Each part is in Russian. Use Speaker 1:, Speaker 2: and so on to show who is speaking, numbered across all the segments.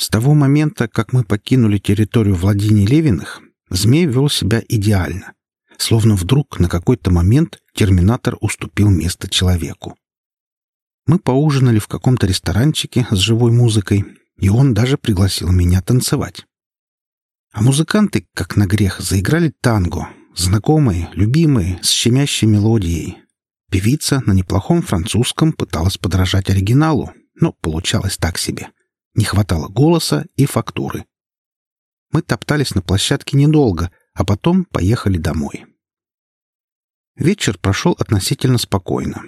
Speaker 1: С того момента, как мы покинули территорию владений Левиных, змей вел себя идеально. Словно вдруг на какой-то момент терминатор уступил место человеку. Мы поужинали в каком-то ресторанчике с живой музыкой, и он даже пригласил меня танцевать. А музыканты, как на грех, заиграли танго, знакомые, любимые, с щемящей мелодией. Певица на неплохом французском пыталась подражать оригиналу, но получалось так себе. Не хватало голоса и фактуры. Мы топтались на площадке недолго, а потом поехали домой. Вечер прошел относительно спокойно.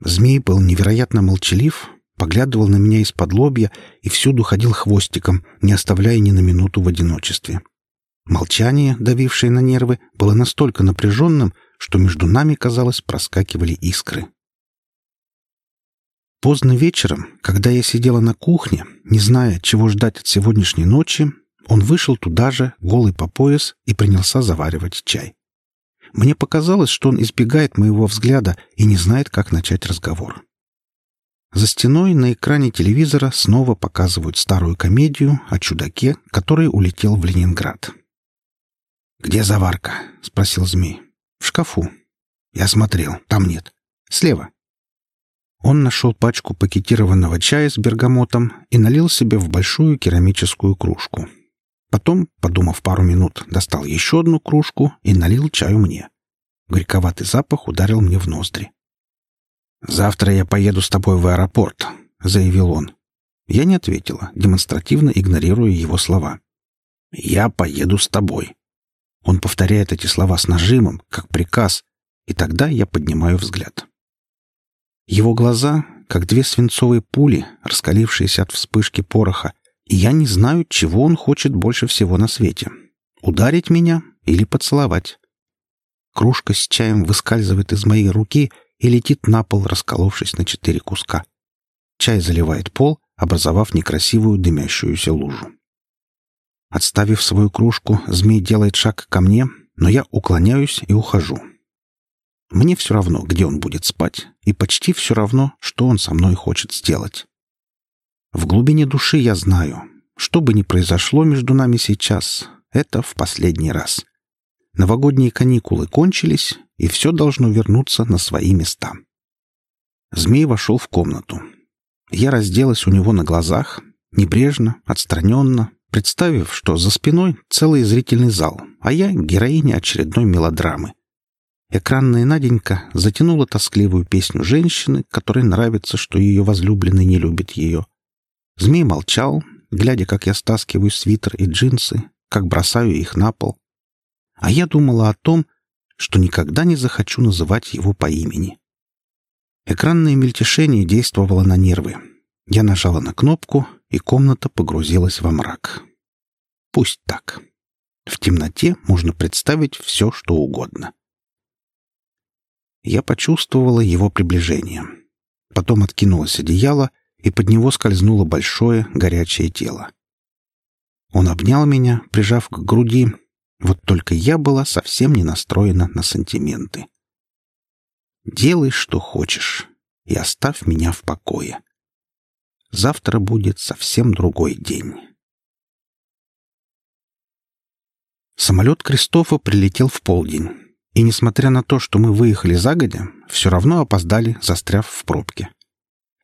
Speaker 1: Змей был невероятно молчалив, поглядывал на меня из-под лобья и всюду ходил хвостиком, не оставляя ни на минуту в одиночестве. Молчание, давившее на нервы, было настолько напряженным, что между нами, казалось, проскакивали искры. Поздно вечером, когда я сидела на кухне, не зная, чего ждать от сегодняшней ночи, он вышел туда же, голый по пояс, и принялся заваривать чай. Мне показалось, что он избегает моего взгляда и не знает, как начать разговор. За стеной на экране телевизора снова показывают старую комедию о чудаке, который улетел в Ленинград. «Где заварка?» — спросил змей. «В шкафу». «Я смотрел. Там нет. Слева». Он нашел пачку пакетированного чая с бергамотом и налил себе в большую керамическую кружку. Потом, подумав пару минут, достал еще одну кружку и налил чаю мне. Горьковатый запах ударил мне в ноздри. «Завтра я поеду с тобой в аэропорт», — заявил он. Я не ответила, демонстративно игнорируя его слова. «Я поеду с тобой». Он повторяет эти слова с нажимом, как приказ, и тогда я поднимаю взгляд. Его глаза, как две свинцовые пули, раскалившиеся от вспышки пороха, и я не знаю, чего он хочет больше всего на свете — ударить меня или поцеловать. Кружка с чаем выскальзывает из моей руки и летит на пол, расколовшись на четыре куска. Чай заливает пол, образовав некрасивую дымящуюся лужу. Отставив свою кружку, змей делает шаг ко мне, но я уклоняюсь и ухожу. Мне все равно, где он будет спать, и почти все равно, что он со мной хочет сделать. В глубине души я знаю, что бы ни произошло между нами сейчас, это в последний раз. Новогодние каникулы кончились, и все должно вернуться на свои места. Змей вошел в комнату. Я разделась у него на глазах, небрежно, отстраненно, представив, что за спиной целый зрительный зал, а я — героиня очередной мелодрамы. Экранная Наденька затянула тоскливую песню женщины, которой нравится, что ее возлюбленный не любит ее. Змей молчал, глядя, как я стаскиваю свитер и джинсы, как бросаю их на пол. А я думала о том, что никогда не захочу называть его по имени. Экранное мельтешение действовало на нервы. Я нажала на кнопку, и комната погрузилась во мрак. Пусть так. В темноте можно представить все, что угодно я почувствовала его приближение. Потом откинулось одеяло, и под него скользнуло большое горячее тело. Он обнял меня, прижав к груди, вот только я была совсем не настроена на сантименты. «Делай, что хочешь, и оставь меня в покое. Завтра будет совсем другой день». Самолет Кристофа прилетел в полдень. И несмотря на то, что мы выехали загодя, все равно опоздали, застряв в пробке.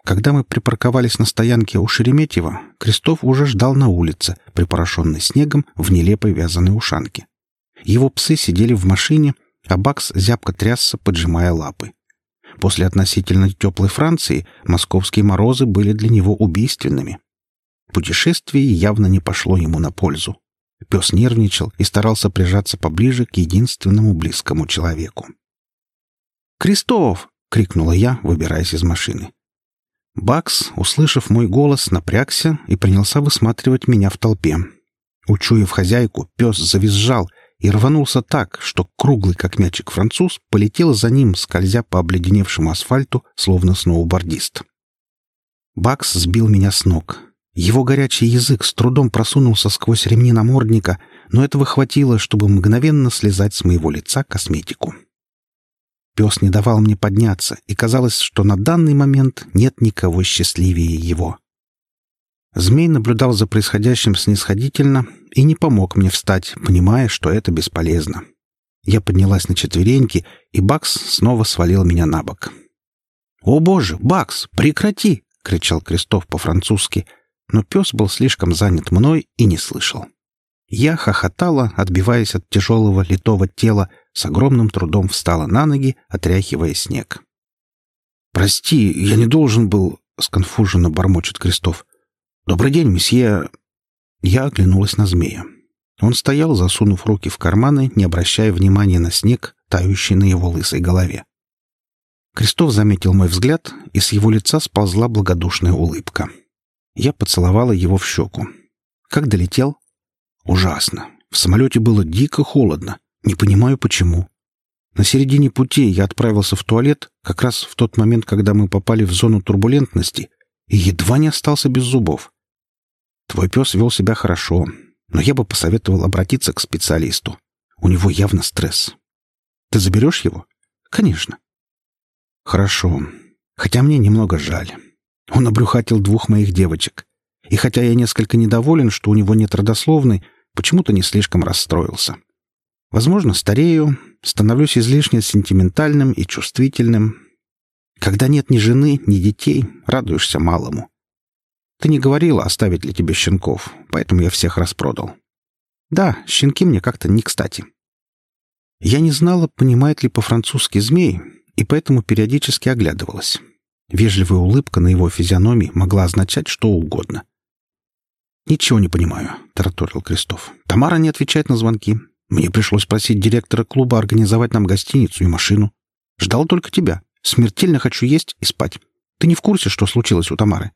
Speaker 1: Когда мы припарковались на стоянке у Шереметьева, Крестов уже ждал на улице, припорошенный снегом в нелепой вязаной ушанке. Его псы сидели в машине, а Бакс зябко трясся, поджимая лапы. После относительно теплой Франции московские морозы были для него убийственными. Путешествие явно не пошло ему на пользу. Пес нервничал и старался прижаться поближе к единственному близкому человеку. «Крестов!» — крикнула я, выбираясь из машины. Бакс, услышав мой голос, напрягся и принялся высматривать меня в толпе. Учуяв хозяйку, пес завизжал и рванулся так, что круглый, как мячик француз, полетел за ним, скользя по обледеневшему асфальту, словно сноубордист. Бакс сбил меня с ног. Его горячий язык с трудом просунулся сквозь ремни намордника, но этого хватило, чтобы мгновенно слезать с моего лица косметику. Пес не давал мне подняться, и казалось, что на данный момент нет никого счастливее его. Змей наблюдал за происходящим снисходительно и не помог мне встать, понимая, что это бесполезно. Я поднялась на четвереньки, и Бакс снова свалил меня на бок. «О боже, Бакс, прекрати!» — кричал Крестов по-французски, но пес был слишком занят мной и не слышал. Я хохотала, отбиваясь от тяжелого литого тела, с огромным трудом встала на ноги, отряхивая снег. «Прости, я не должен был...» — сконфуженно бормочет Крестов. «Добрый день, месье...» Я оглянулась на змея. Он стоял, засунув руки в карманы, не обращая внимания на снег, тающий на его лысой голове. Крестов заметил мой взгляд, и с его лица сползла благодушная улыбка. Я поцеловала его в щеку. «Как долетел?» «Ужасно. В самолете было дико холодно. Не понимаю, почему. На середине пути я отправился в туалет, как раз в тот момент, когда мы попали в зону турбулентности, и едва не остался без зубов. Твой пес вел себя хорошо, но я бы посоветовал обратиться к специалисту. У него явно стресс. Ты заберешь его? Конечно. Хорошо. Хотя мне немного жаль. Он обрюхатил двух моих девочек. И хотя я несколько недоволен, что у него нет родословной, почему-то не слишком расстроился. Возможно, старею, становлюсь излишне сентиментальным и чувствительным. Когда нет ни жены, ни детей, радуешься малому. Ты не говорила, оставить ли тебе щенков, поэтому я всех распродал. Да, щенки мне как-то не кстати. Я не знала, понимает ли по-французски змей, и поэтому периодически оглядывалась. Вежливая улыбка на его физиономии могла означать что угодно. «Ничего не понимаю», — тараторил Крестов. «Тамара не отвечает на звонки. Мне пришлось просить директора клуба организовать нам гостиницу и машину. Ждал только тебя. Смертельно хочу есть и спать. Ты не в курсе, что случилось у Тамары?»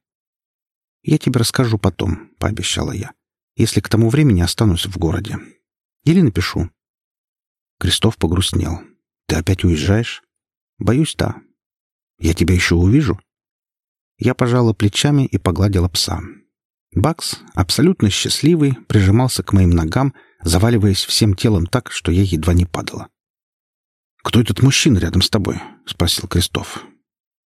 Speaker 1: «Я тебе расскажу потом», — пообещала я, «если к тому времени останусь в городе. Или напишу». Крестов погрустнел. «Ты опять уезжаешь?» «Боюсь, да». «Я тебя еще увижу?» Я пожала плечами и погладила пса. Бакс, абсолютно счастливый, прижимался к моим ногам, заваливаясь всем телом так, что я едва не падала. «Кто этот мужчина рядом с тобой?» — спросил Крестов.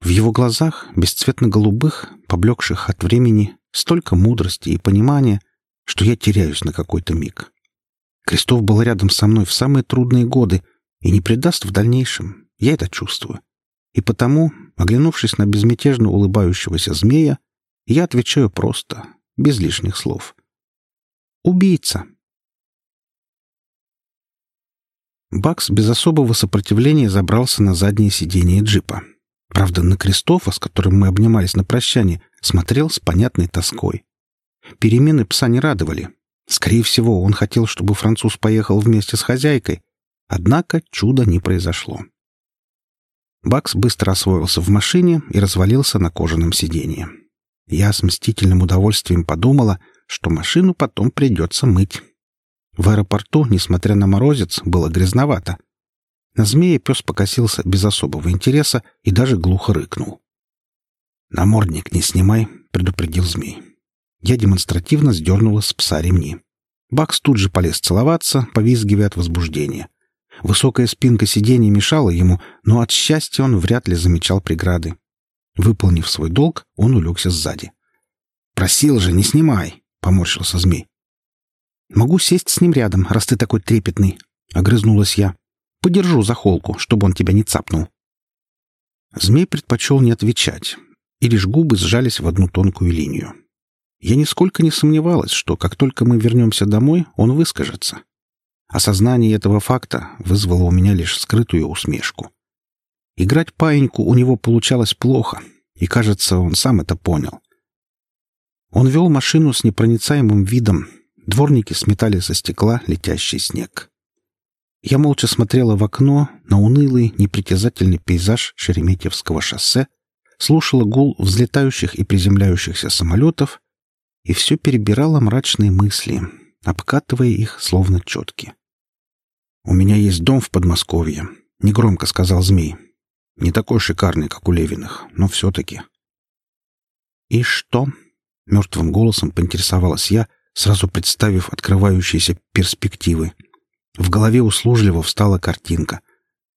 Speaker 1: В его глазах, бесцветно-голубых, поблекших от времени, столько мудрости и понимания, что я теряюсь на какой-то миг. Крестов был рядом со мной в самые трудные годы и не предаст в дальнейшем. Я это чувствую. И потому, оглянувшись на безмятежно улыбающегося змея, я отвечаю просто, без лишних слов. «Убийца!» Бакс без особого сопротивления забрался на заднее сиденье джипа. Правда, на Кристофа, с которым мы обнимались на прощание, смотрел с понятной тоской. Перемены пса не радовали. Скорее всего, он хотел, чтобы француз поехал вместе с хозяйкой. Однако чуда не произошло. Бакс быстро освоился в машине и развалился на кожаном сиденье. Я с мстительным удовольствием подумала, что машину потом придется мыть. В аэропорту, несмотря на морозец, было грязновато. На змея пес покосился без особого интереса и даже глухо рыкнул. «Намордник не снимай», — предупредил змей. Я демонстративно сдернула с пса ремни. Бакс тут же полез целоваться, повизгивая от возбуждения. Высокая спинка сиденья мешала ему, но от счастья он вряд ли замечал преграды. Выполнив свой долг, он улегся сзади. «Просил же, не снимай!» — поморщился змей. «Могу сесть с ним рядом, раз ты такой трепетный», — огрызнулась я. «Подержу за холку, чтобы он тебя не цапнул». Змей предпочел не отвечать, и лишь губы сжались в одну тонкую линию. Я нисколько не сомневалась, что как только мы вернемся домой, он выскажется. Осознание этого факта вызвало у меня лишь скрытую усмешку. Играть паиньку у него получалось плохо, и, кажется, он сам это понял. Он вел машину с непроницаемым видом, Дворники сметали со стекла летящий снег. Я молча смотрела в окно на унылый, непритязательный пейзаж Шереметьевского шоссе, слушала гул взлетающих и приземляющихся самолетов и все перебирала мрачные мысли, обкатывая их словно четки. «У меня есть дом в Подмосковье», — негромко сказал Змей. «Не такой шикарный, как у Левиных, но все-таки». «И что?» — мертвым голосом поинтересовалась я — сразу представив открывающиеся перспективы. В голове услужливо встала картинка.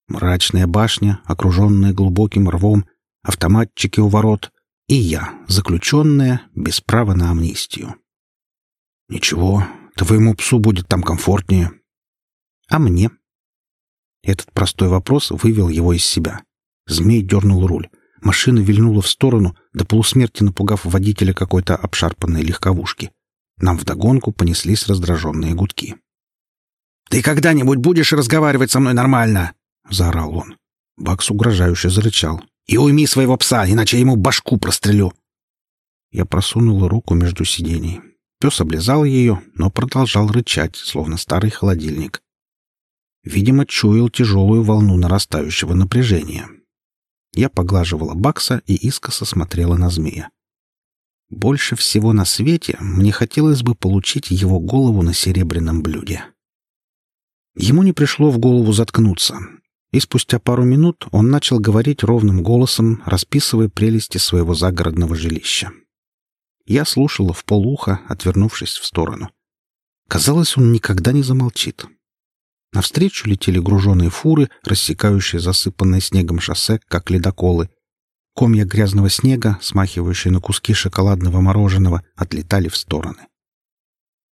Speaker 1: Мрачная башня, окруженная глубоким рвом, автоматчики у ворот, И я, заключенная, без права на амнистию. «Ничего, твоему псу будет там комфортнее». «А мне?» Этот простой вопрос вывел его из себя. Змей дернул руль. Машина вильнула в сторону, до полусмерти напугав водителя какой-то обшарпанной легковушки. Нам вдогонку понеслись раздраженные гудки. «Ты когда-нибудь будешь разговаривать со мной нормально?» — заорал он. Бакс угрожающе зарычал. «И уйми своего пса, иначе я ему башку прострелю!» Я просунул руку между сидений. Пес облизал ее, но продолжал рычать, словно старый холодильник. Видимо, чуял тяжелую волну нарастающего напряжения. Я поглаживала Бакса и искоса смотрела на змея. Больше всего на свете мне хотелось бы получить его голову на серебряном блюде. Ему не пришло в голову заткнуться, и спустя пару минут он начал говорить ровным голосом, расписывая прелести своего загородного жилища. Я слушала в полуха, отвернувшись в сторону. Казалось, он никогда не замолчит. Навстречу летели груженные фуры, рассекающие засыпанное снегом шоссе, как ледоколы. Комья грязного снега, смахивающие на куски шоколадного мороженого, отлетали в стороны.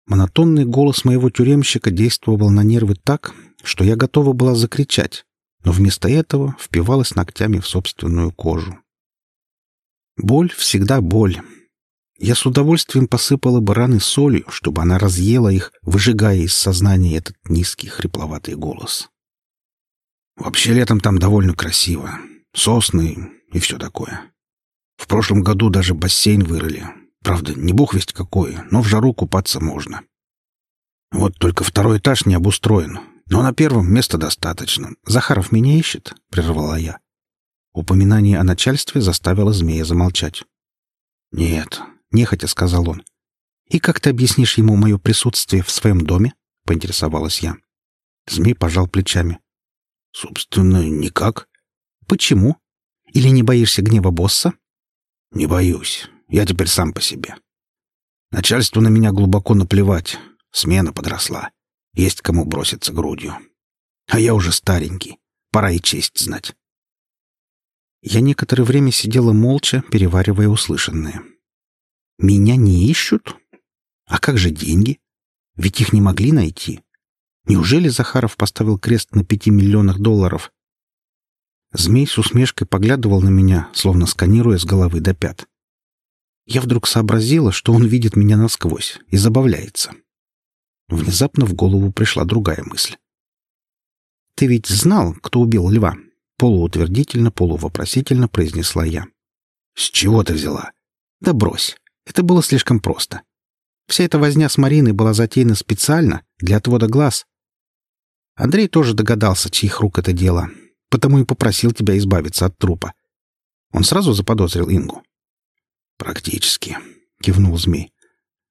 Speaker 1: Монотонный голос моего тюремщика действовал на нервы так, что я готова была закричать, но вместо этого впивалась ногтями в собственную кожу. Боль всегда боль. Я с удовольствием посыпала бы раны солью, чтобы она разъела их, выжигая из сознания этот низкий хрипловатый голос. Вообще летом там довольно красиво. Сосны и все такое. В прошлом году даже бассейн вырыли. Правда, не бог весть какой, но в жару купаться можно. Вот только второй этаж не обустроен, но на первом места достаточно. Захаров меня ищет, — прервала я. Упоминание о начальстве заставило змея замолчать. «Нет», — нехотя сказал он. «И как ты объяснишь ему мое присутствие в своем доме?» — поинтересовалась я. Змей пожал плечами. «Собственно, никак». «Почему? Или не боишься гнева босса?» «Не боюсь. Я теперь сам по себе. Начальство на меня глубоко наплевать. Смена подросла. Есть кому броситься грудью. А я уже старенький. Пора и честь знать. Я некоторое время сидела молча, переваривая услышанное. Меня не ищут? А как же деньги? Ведь их не могли найти. Неужели Захаров поставил крест на пяти миллионах долларов? Змей с усмешкой поглядывал на меня, словно сканируя с головы до пят. Я вдруг сообразила, что он видит меня насквозь и забавляется. Внезапно в голову пришла другая мысль. «Ты ведь знал, кто убил льва?» Полуутвердительно, полувопросительно произнесла я. «С чего ты взяла?» «Да брось. Это было слишком просто. Вся эта возня с Мариной была затеяна специально для отвода глаз. Андрей тоже догадался, чьих рук это дело, потому и попросил тебя избавиться от трупа. Он сразу заподозрил Ингу». «Практически», — кивнул змей.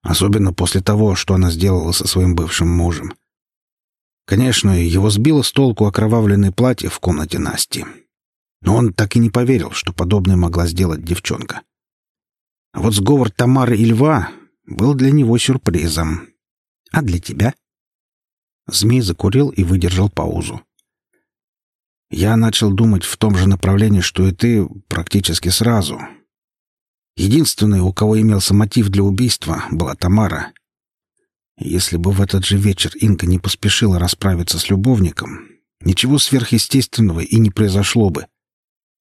Speaker 1: Особенно после того, что она сделала со своим бывшим мужем. Конечно, его сбило с толку окровавленное платье в комнате Насти. Но он так и не поверил, что подобное могла сделать девчонка. А вот сговор Тамары и Льва был для него сюрпризом. А для тебя? Змей закурил и выдержал паузу. Я начал думать в том же направлении, что и ты, практически сразу — Единственной, у кого имелся мотив для убийства, была Тамара. Если бы в этот же вечер Инка не поспешила расправиться с любовником, ничего сверхъестественного и не произошло бы.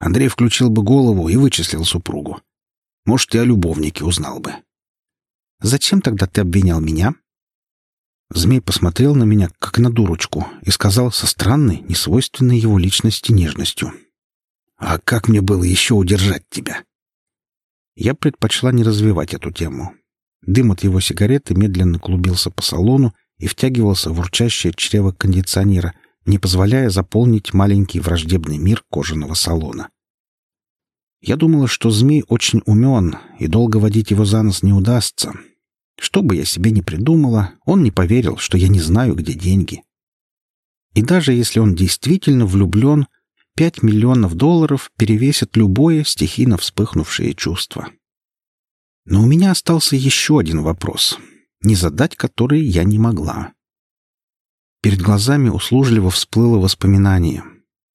Speaker 1: Андрей включил бы голову и вычислил супругу. Может, и о любовнике узнал бы. «Зачем тогда ты обвинял меня?» Змей посмотрел на меня, как на дурочку, и сказал со странной, несвойственной его личности нежностью. «А как мне было еще удержать тебя? Я предпочла не развивать эту тему. Дым от его сигареты медленно клубился по салону и втягивался в урчащее чрево кондиционера, не позволяя заполнить маленький враждебный мир кожаного салона. Я думала, что змей очень умен, и долго водить его за нос не удастся. Что бы я себе ни придумала, он не поверил, что я не знаю, где деньги. И даже если он действительно влюблен, Пять миллионов долларов перевесят любое стихийно вспыхнувшее чувство. Но у меня остался еще один вопрос, не задать который я не могла. Перед глазами услужливо всплыло воспоминание.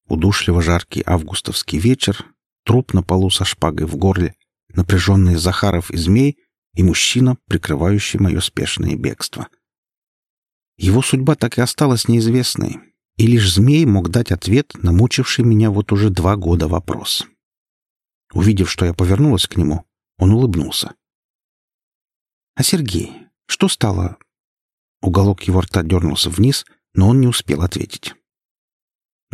Speaker 1: Удушливо жаркий августовский вечер, труп на полу со шпагой в горле, напряженные Захаров и Змей и мужчина, прикрывающий мое спешное бегство. Его судьба так и осталась неизвестной, и лишь Змей мог дать ответ на мучивший меня вот уже два года вопрос. Увидев, что я повернулась к нему, он улыбнулся. «А Сергей, что стало?» Уголок его рта дернулся вниз, но он не успел ответить.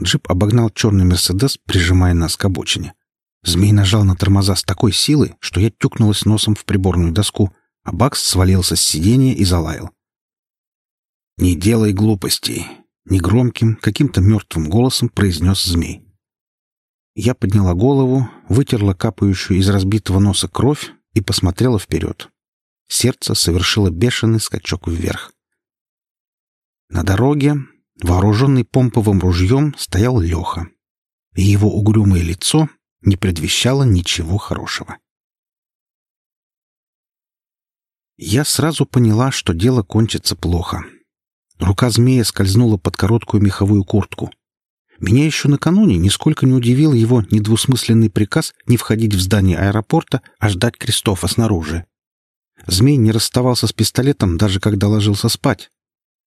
Speaker 1: Джип обогнал черный «Мерседес», прижимая нас к обочине. Змей нажал на тормоза с такой силой, что я тюкнулась носом в приборную доску, а Бакс свалился с сиденья и залаял. «Не делай глупостей!» — негромким, каким-то мертвым голосом произнес змей. Я подняла голову, вытерла капающую из разбитого носа кровь и посмотрела вперед. Сердце совершило бешеный скачок вверх. На дороге, вооруженный помповым ружьем, стоял Леха, и его угрюмое лицо не предвещало ничего хорошего. Я сразу поняла, что дело кончится плохо. Рука змея скользнула под короткую меховую куртку. Меня еще накануне нисколько не удивил его недвусмысленный приказ не входить в здание аэропорта, а ждать Кристофа снаружи. Змей не расставался с пистолетом, даже когда ложился спать.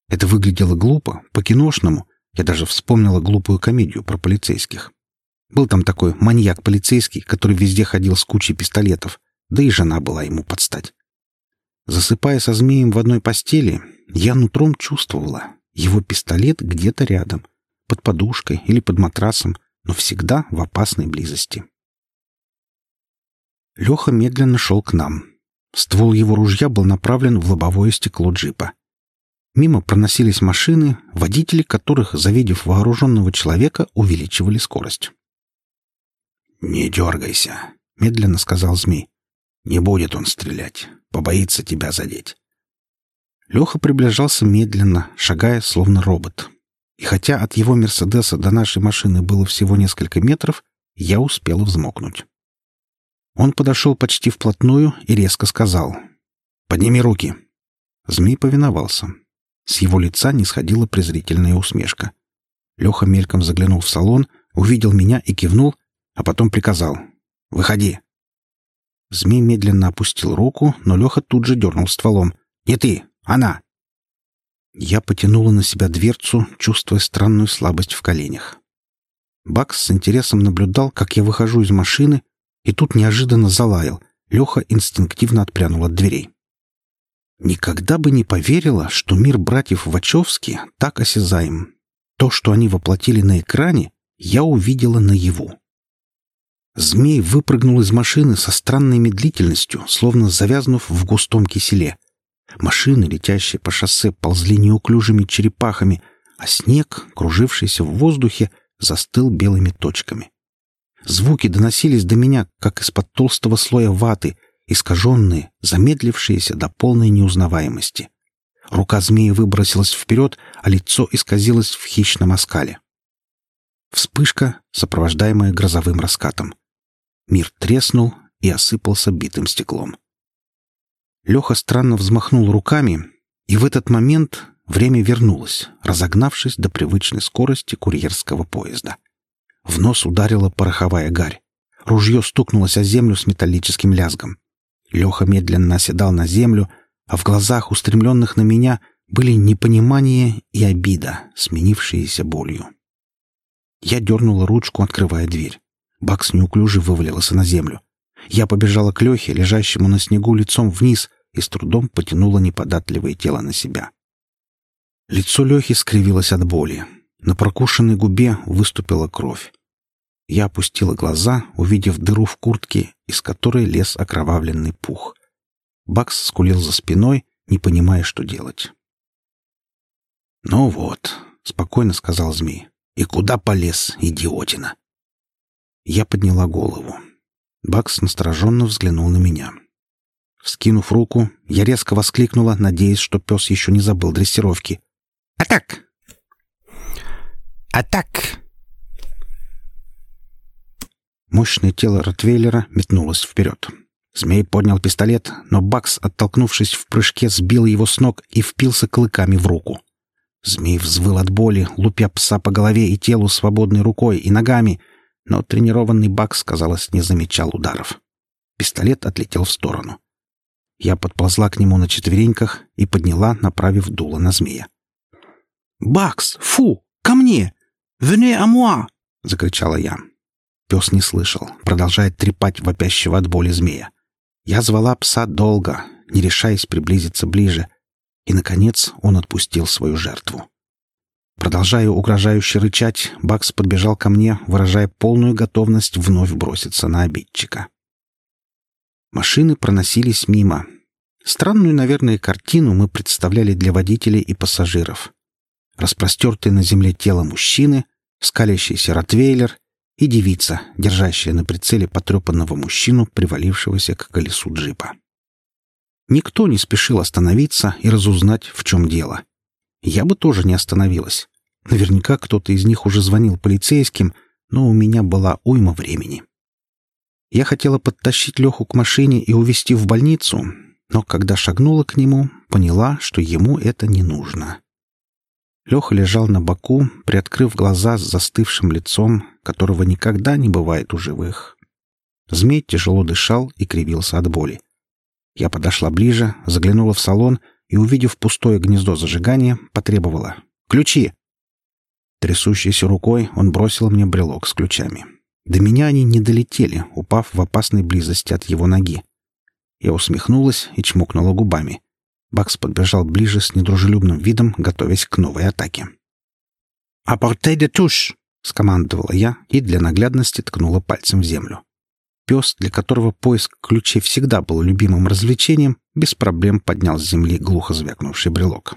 Speaker 1: Это выглядело глупо, по-киношному. Я даже вспомнила глупую комедию про полицейских. Был там такой маньяк-полицейский, который везде ходил с кучей пистолетов, да и жена была ему подстать. Засыпая со змеем в одной постели, я нутром чувствовала, его пистолет где-то рядом, под подушкой или под матрасом, но всегда в опасной близости. Леха медленно шел к нам. Ствол его ружья был направлен в лобовое стекло джипа. Мимо проносились машины, водители которых, завидев вооруженного человека, увеличивали скорость. «Не дергайся», — медленно сказал змей. «Не будет он стрелять. Побоится тебя задеть». Леха приближался медленно, шагая, словно робот. И хотя от его «Мерседеса» до нашей машины было всего несколько метров, я успел взмокнуть. Он подошел почти вплотную и резко сказал «Подними руки». Змей повиновался. С его лица не сходила презрительная усмешка. Леха мельком заглянул в салон, увидел меня и кивнул, а потом приказал «Выходи». Змей медленно опустил руку, но Леха тут же дернул стволом. «Не ты, она!» Я потянула на себя дверцу, чувствуя странную слабость в коленях. Бакс с интересом наблюдал, как я выхожу из машины, и тут неожиданно залаял. Леха инстинктивно отпрянул от дверей. Никогда бы не поверила, что мир братьев Вачовски так осязаем. То, что они воплотили на экране, я увидела наяву. Змей выпрыгнул из машины со странной медлительностью, словно завязнув в густом киселе. Машины, летящие по шоссе, ползли неуклюжими черепахами, а снег, кружившийся в воздухе, застыл белыми точками. Звуки доносились до меня, как из-под толстого слоя ваты, искаженные, замедлившиеся до полной неузнаваемости. Рука змеи выбросилась вперед, а лицо исказилось в хищном оскале. Вспышка, сопровождаемая грозовым раскатом. Мир треснул и осыпался битым стеклом. Леха странно взмахнул руками, и в этот момент время вернулось, разогнавшись до привычной скорости курьерского поезда. В нос ударила пороховая гарь. Ружье стукнулось о землю с металлическим лязгом. Леха медленно оседал на землю, а в глазах, устремленных на меня, были непонимание и обида, сменившиеся болью. Я дернула ручку, открывая дверь. Бакс неуклюже вывалился на землю. Я побежала к Лехе, лежащему на снегу лицом вниз, и с трудом потянула неподатливое тело на себя. Лицо Лехи скривилось от боли. На прокушенной губе выступила кровь. Я опустила глаза, увидев дыру в куртке, из которой лез окровавленный пух. Бакс скулил за спиной, не понимая, что делать. «Ну вот», — спокойно сказал змей, — «и куда полез, идиотина?» Я подняла голову. Бакс настороженно взглянул на меня. Вскинув руку, я резко воскликнула, надеясь, что пес еще не забыл дрессировки. «Атак!» «Атак!» Мощное тело Ротвейлера метнулось вперед. Змей поднял пистолет, но Бакс, оттолкнувшись в прыжке, сбил его с ног и впился клыками в руку. Змей взвыл от боли, лупя пса по голове и телу свободной рукой и ногами — но тренированный Бакс, казалось, не замечал ударов. Пистолет отлетел в сторону. Я подползла к нему на четвереньках и подняла, направив дуло на змея. «Бакс! Фу! Ко мне! Вене амуа!» — закричала я. Пес не слышал, продолжает трепать вопящего от боли змея. Я звала пса долго, не решаясь приблизиться ближе, и, наконец, он отпустил свою жертву. Продолжая угрожающе рычать, Бакс подбежал ко мне, выражая полную готовность вновь броситься на обидчика. Машины проносились мимо. Странную, наверное, картину мы представляли для водителей и пассажиров. Распростертое на земле тело мужчины, скалящийся ротвейлер и девица, держащая на прицеле потрепанного мужчину, привалившегося к колесу джипа. Никто не спешил остановиться и разузнать, в чем дело. Я бы тоже не остановилась. Наверняка кто-то из них уже звонил полицейским, но у меня была уйма времени. Я хотела подтащить Леху к машине и увезти в больницу, но когда шагнула к нему, поняла, что ему это не нужно. Леха лежал на боку, приоткрыв глаза с застывшим лицом, которого никогда не бывает у живых. Змей тяжело дышал и кривился от боли. Я подошла ближе, заглянула в салон и, увидев пустое гнездо зажигания, потребовала «Ключи!». Трясущейся рукой он бросил мне брелок с ключами. До меня они не долетели, упав в опасной близости от его ноги. Я усмехнулась и чмокнула губами. Бакс подбежал ближе с недружелюбным видом, готовясь к новой атаке. «Апорте де туш!» — скомандовала я и для наглядности ткнула пальцем в землю. Пес, для которого поиск ключей всегда был любимым развлечением, без проблем поднял с земли глухо звякнувший брелок.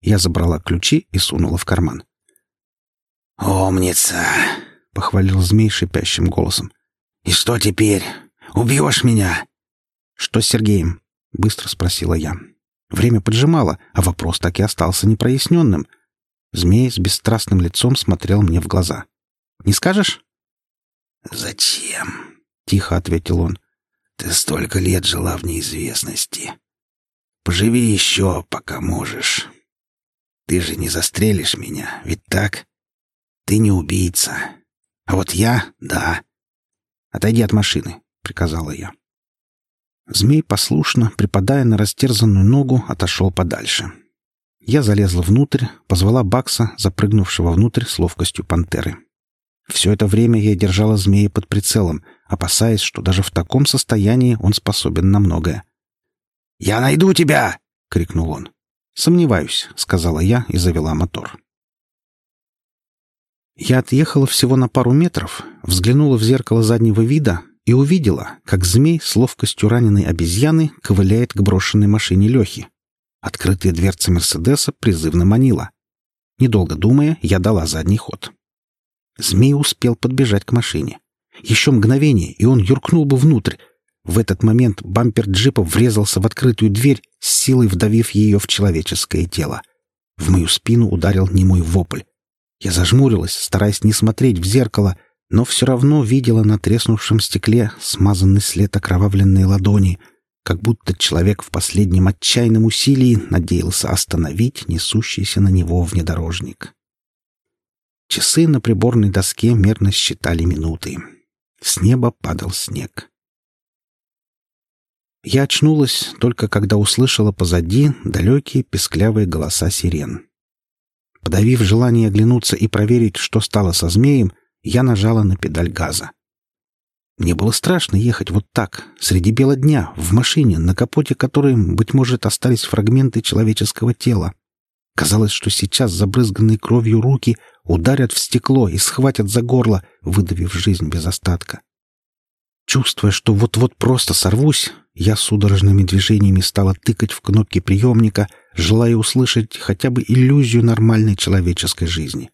Speaker 1: Я забрала ключи и сунула в карман.
Speaker 2: «Умница!» — похвалил змей шипящим голосом. «И что теперь? Убьешь меня?»
Speaker 1: «Что с Сергеем?» — быстро спросила я. Время поджимало, а вопрос так и остался непроясненным. Змей с бесстрастным лицом смотрел мне в глаза. «Не скажешь?»
Speaker 2: «Зачем?» — тихо ответил он. «Ты столько лет жила в неизвестности. Поживи еще, пока можешь. Ты же не застрелишь меня, ведь так? Ты не убийца. А вот я — да».
Speaker 1: «Отойди от машины», — приказала я. Змей послушно, припадая на растерзанную ногу, отошел подальше. Я залезла внутрь, позвала Бакса, запрыгнувшего внутрь с ловкостью пантеры. Все это время я держала змея под прицелом, опасаясь, что даже в таком состоянии он способен на многое.
Speaker 2: «Я найду тебя!» — крикнул он.
Speaker 1: «Сомневаюсь», — сказала я и завела мотор. Я отъехала всего на пару метров, взглянула в зеркало заднего вида и увидела, как змей с ловкостью раненой обезьяны ковыляет к брошенной машине Лехи. Открытая дверца Мерседеса призывно манила. Недолго думая, я дала задний ход. Змей успел подбежать к машине. Еще мгновение, и он юркнул бы внутрь. В этот момент бампер джипа врезался в открытую дверь, с силой вдавив ее в человеческое тело. В мою спину ударил немой вопль. Я зажмурилась, стараясь не смотреть в зеркало — но все равно видела на треснувшем стекле смазанный след окровавленной ладони, как будто человек в последнем отчаянном усилии надеялся остановить несущийся на него внедорожник. Часы на приборной доске мерно считали минуты. С неба падал снег. Я очнулась только когда услышала позади далекие песклявые голоса сирен. Подавив желание оглянуться и проверить, что стало со змеем, я нажала на педаль газа. Мне было страшно ехать вот так, среди бела дня, в машине, на капоте которой, быть может, остались фрагменты человеческого тела. Казалось, что сейчас забрызганные кровью руки ударят в стекло и схватят за горло, выдавив жизнь без остатка. Чувствуя, что вот-вот просто сорвусь, я судорожными движениями стала тыкать в кнопки приемника, желая услышать хотя бы иллюзию нормальной человеческой жизни.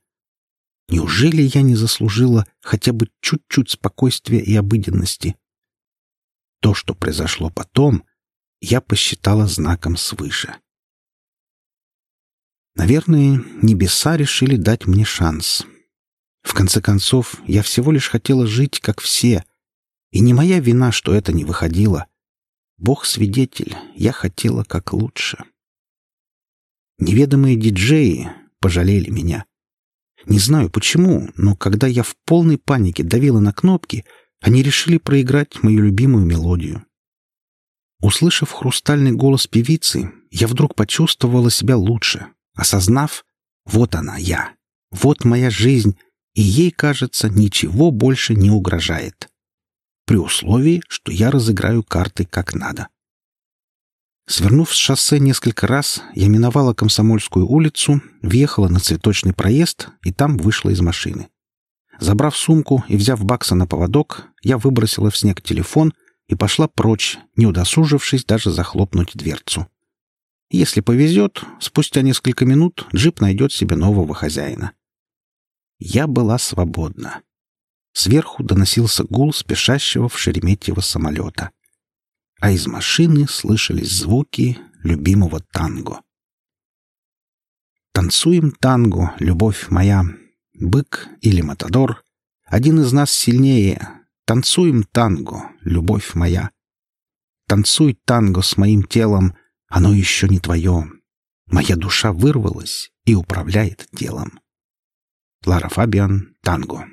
Speaker 1: Неужели я не заслужила хотя бы чуть-чуть спокойствия и обыденности? То, что произошло потом, я посчитала знаком свыше. Наверное, небеса решили дать мне шанс. В конце концов, я всего лишь хотела жить, как все, и не моя вина, что это не выходило. Бог свидетель, я хотела как лучше. Неведомые диджеи пожалели меня — не знаю почему, но когда я в полной панике давила на кнопки, Они решили проиграть мою любимую мелодию. Услышав хрустальный голос певицы, я вдруг почувствовала себя лучше, осознав, вот она я, вот моя жизнь, и ей, кажется, ничего больше не угрожает. При условии, что я разыграю карты как надо. Свернув с шоссе несколько раз, я миновала Комсомольскую улицу, въехала на цветочный проезд и там вышла из машины. Забрав сумку и взяв бакса на поводок, я выбросила в снег телефон и пошла прочь, не удосужившись даже захлопнуть дверцу. Если повезет, спустя несколько минут джип найдет себе нового хозяина. Я была свободна. Сверху доносился гул спешащего в Шереметьево самолета. А из машины слышались звуки любимого танго. Танцуем танго, любовь моя, бык или матадор. Один из нас сильнее. Танцуем танго, любовь моя. Танцуй танго с моим телом, оно еще не твое. Моя душа вырвалась и управляет телом. Лара Фабиан, танго.